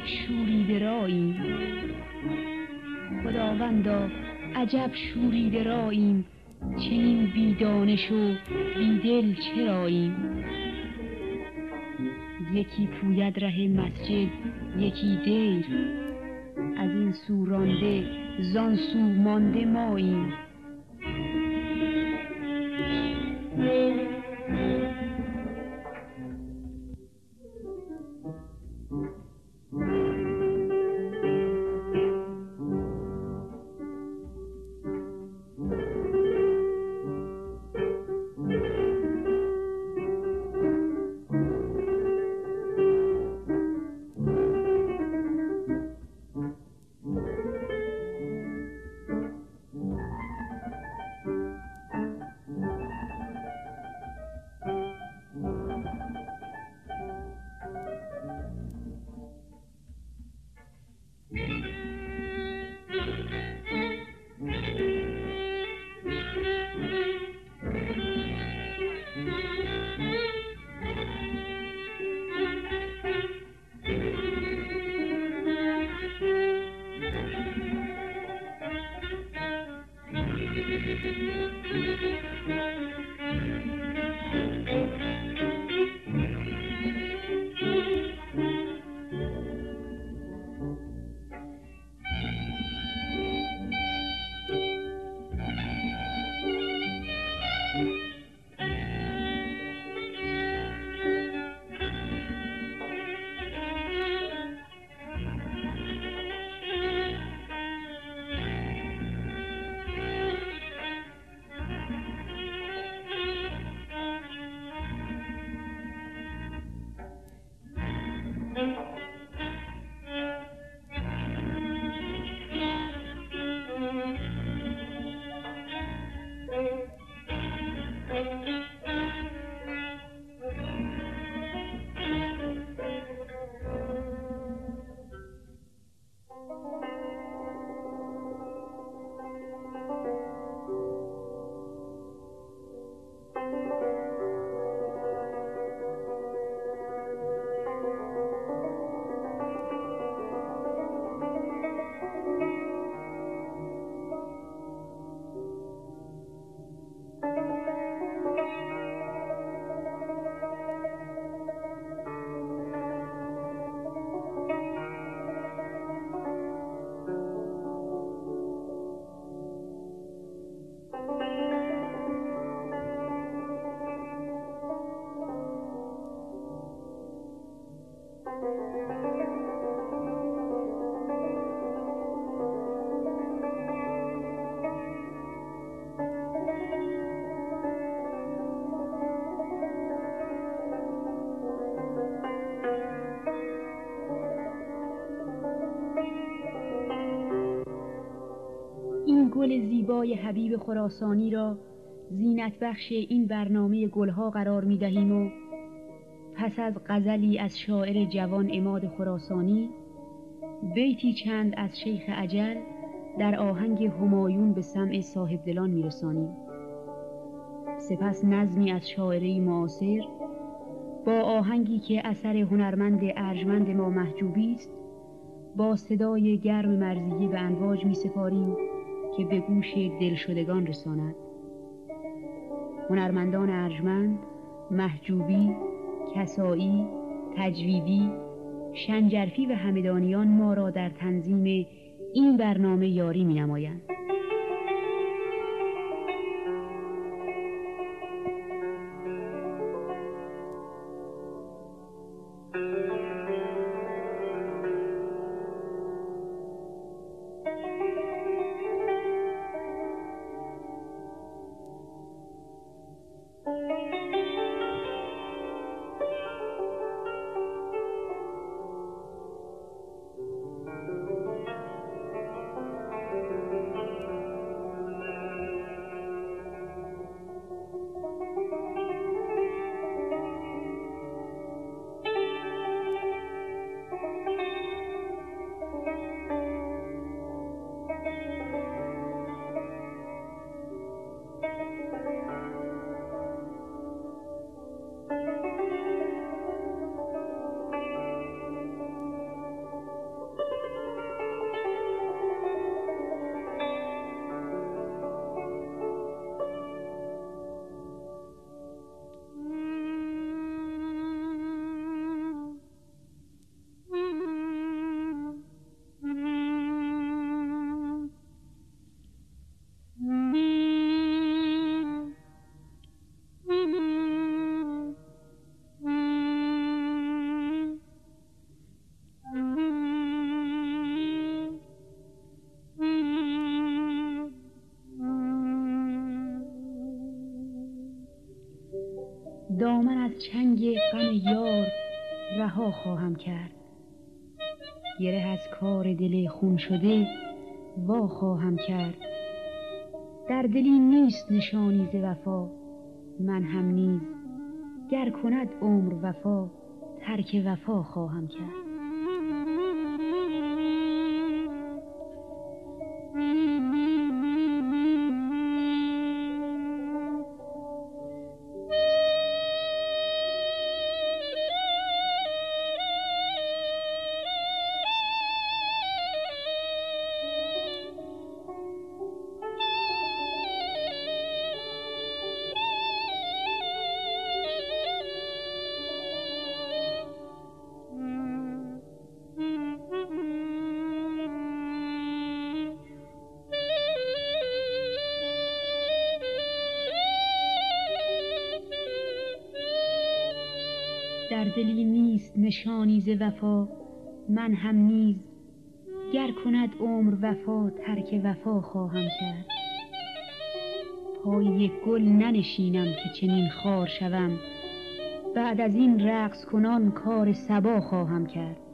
عجب شوریده راییم خداوندا عجب شوریده راییم چنین بیدانش و بیدل چراییم. یکی پوید ره مسجد یکی دیر. از این سو رانده زان سو مانده ماییم. این گل زیبای حبیب خراسانی را زینت بخش این برنامه گلها قرار می دهیم و پس از غزلی از شاعر جوان اماد خراسانی بیتی چند از شیخ عجل در آهنگ همایون به سمع صاحب دلان می رسانیم. سپس نظمی از شاعری معاصر با آهنگی که اثر هنرمند ارجمند ما محجوبی است با صدای گرم مرزیه به انواج می سپاریم که به گوش دلشدگان رساند هنرمندان ارجمند محجوبی کسایی تجویدی شنجرفی و همدانیان ما را در تنظیم این برنامه یاری می نمایند. خواهم کرد. گره از کار دل خون شده وا خواهم کرد. در دلی نیست نشانی ز وفا من هم نیز گر کند عمر وفا ترک وفا خواهم کرد. دلی نیست نشانی ز وفا من هم نیز گر کند عمر وفا ترک وفا خواهم کرد. پای یک گل ننشینم که چنین خار شوم بعد از این رقص کنان کار صبا خواهم کرد.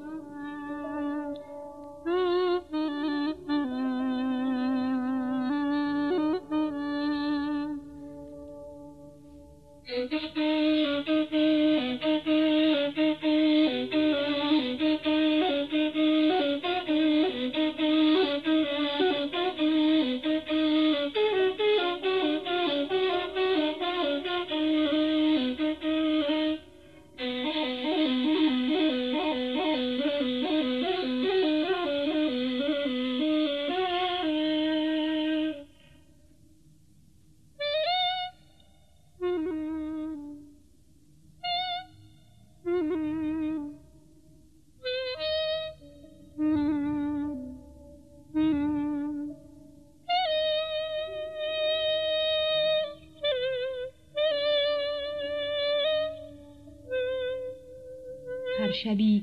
شبی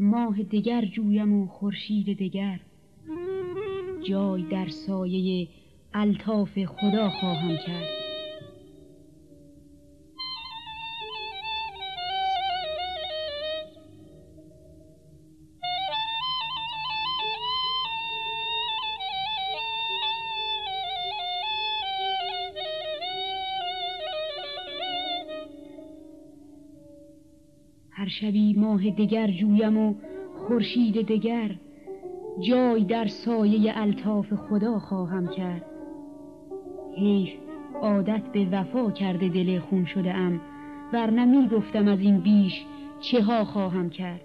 ماه دگر جویم و خورشید دگر. جای در سایه الطاف خدا خواهم کرد. شبی ماه دگر جویم و خورشید دگر جای در سایه الطاف خدا خواهم کرد. حیف عادت به وفا کرده دل خون شده ام ورنه می گفتم از این بیش چه ها خواهم کرد.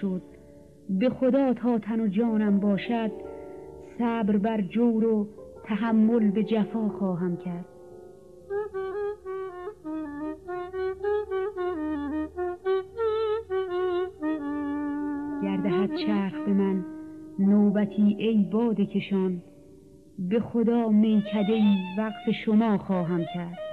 شد. به خدا تا تن و جانم باشد صبر بر جور و تحمل به جفا خواهم کرد. گردهد چرخ به من نوبتی ای باده کشان به خدا میکده وقف شما خواهم کرد.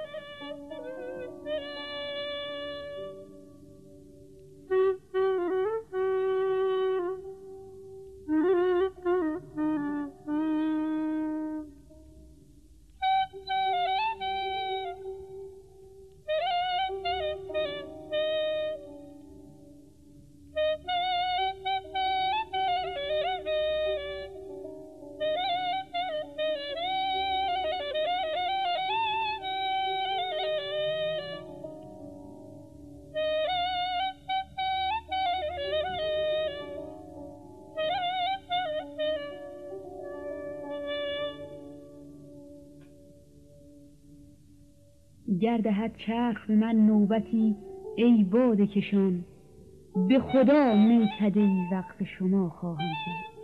گردهد چرخ به من نوبتی ای باده کشان. به خدا میکده وقف شما خواهم کرد.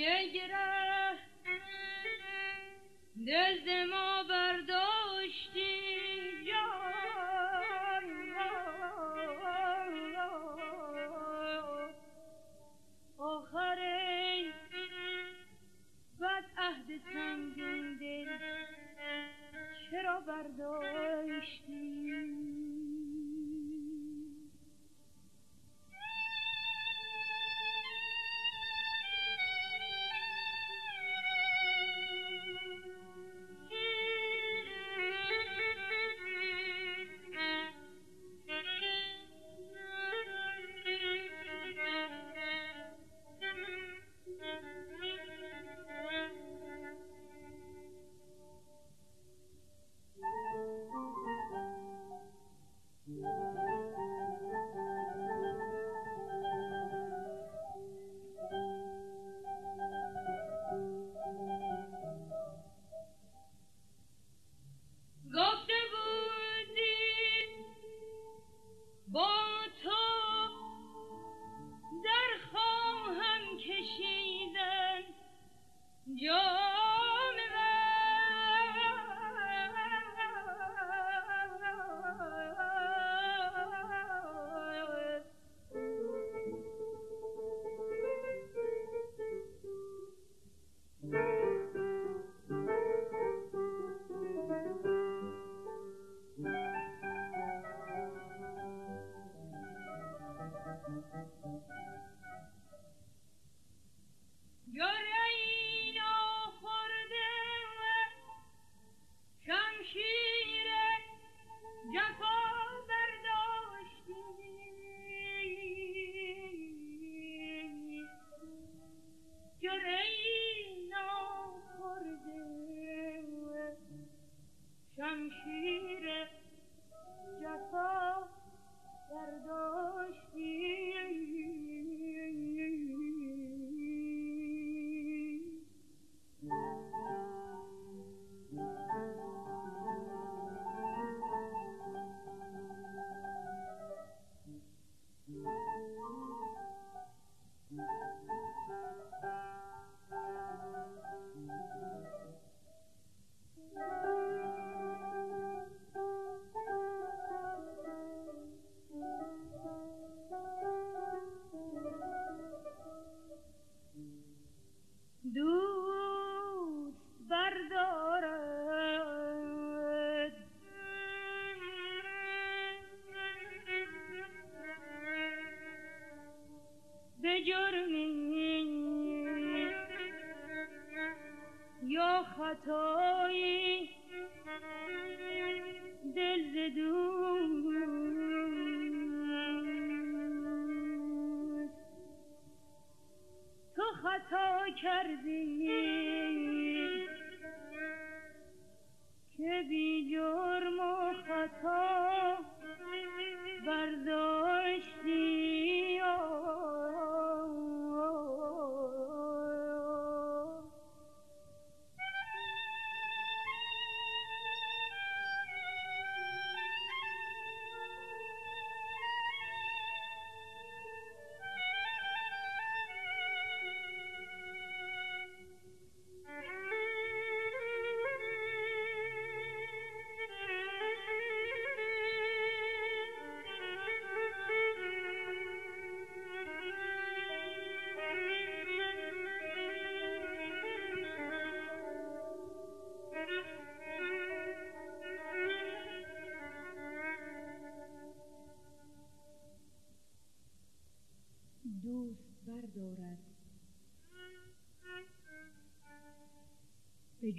به یک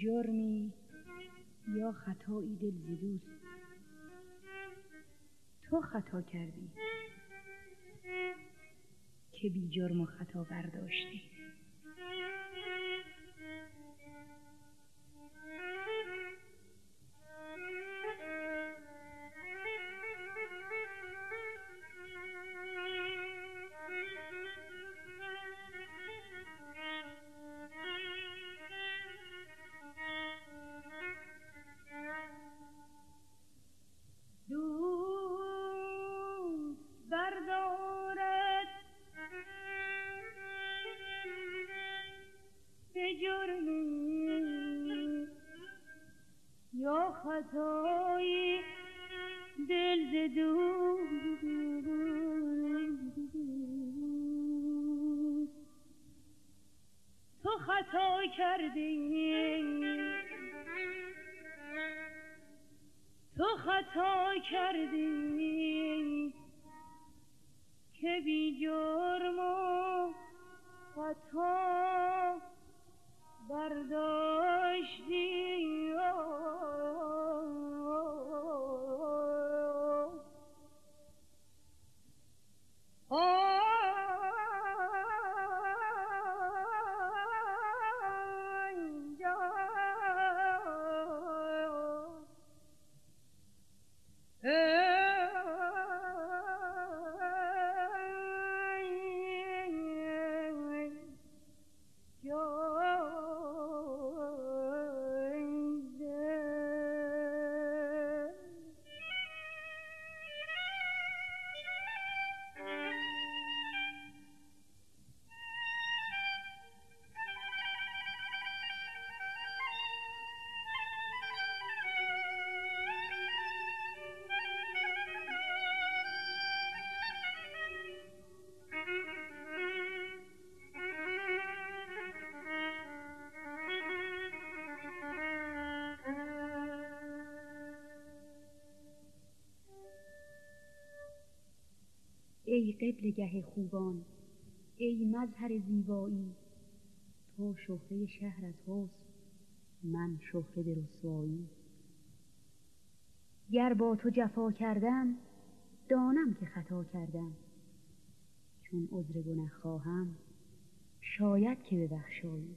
جرمی یا خطایی دل زدوست تو خطا کردی که بی جرم و خطا برداشتی. ای قبلگه خوبان ای مظهر زیبایی. تو شهره شهر از حسن من شهره به رسوایی. گر با تو جفا کردم دانم که خطا کردم. چون عذر گنه خواهم شاید که ببخشایی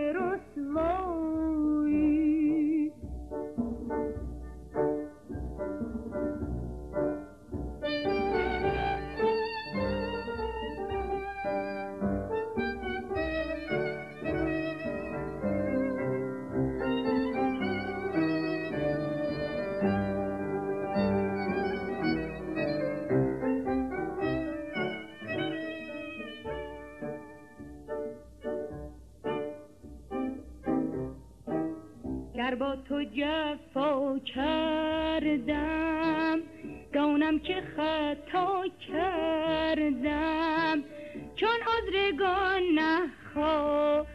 دانم که خطا کردم. چون عذرگان نخواهم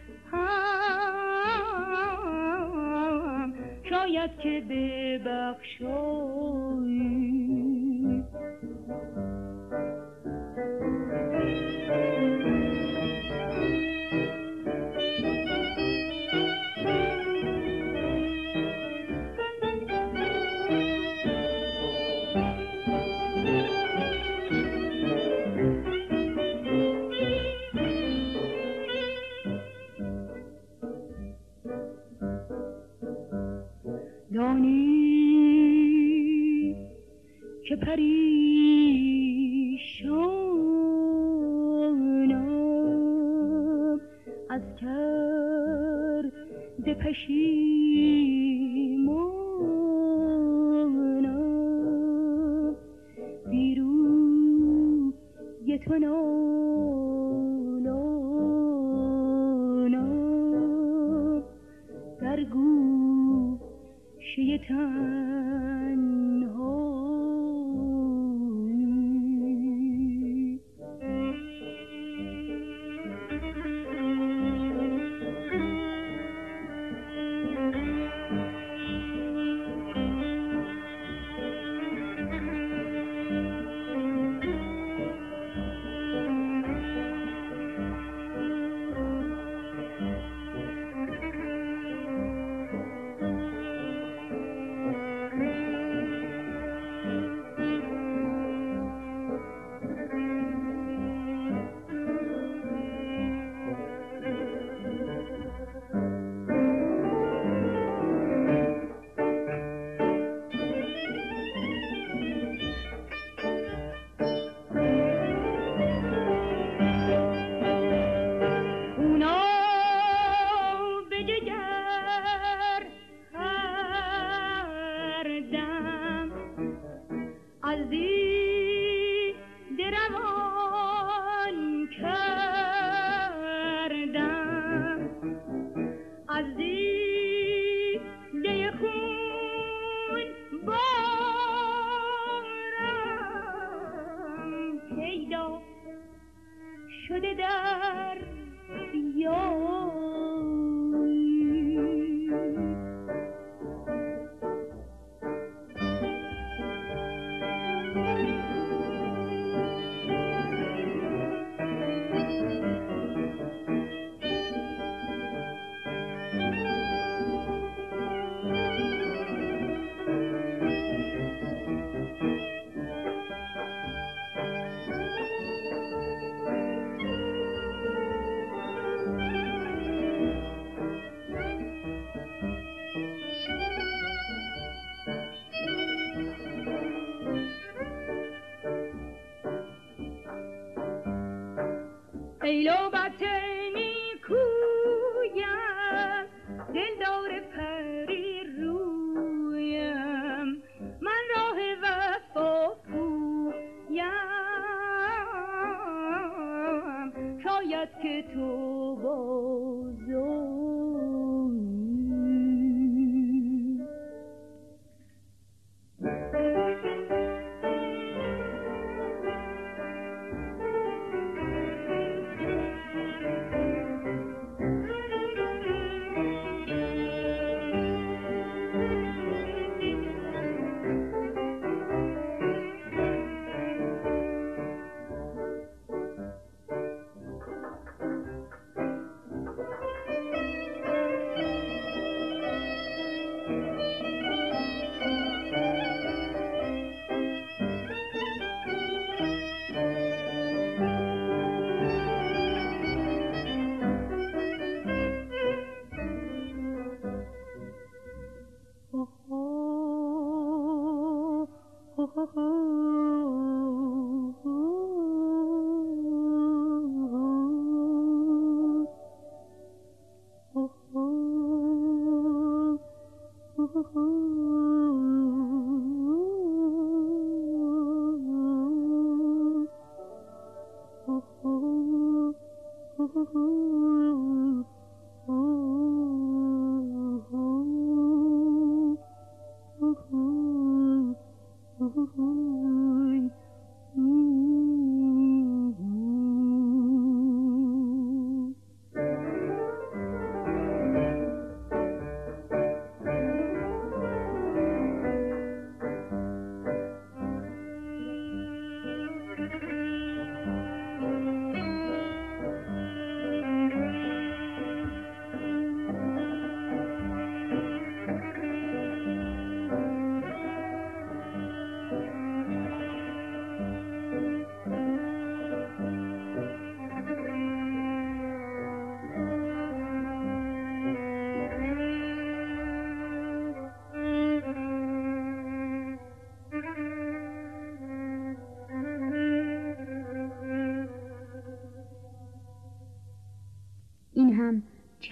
شاید که ببخشایی کرد پشیمانم بیروی تو نالانم در گوشه شده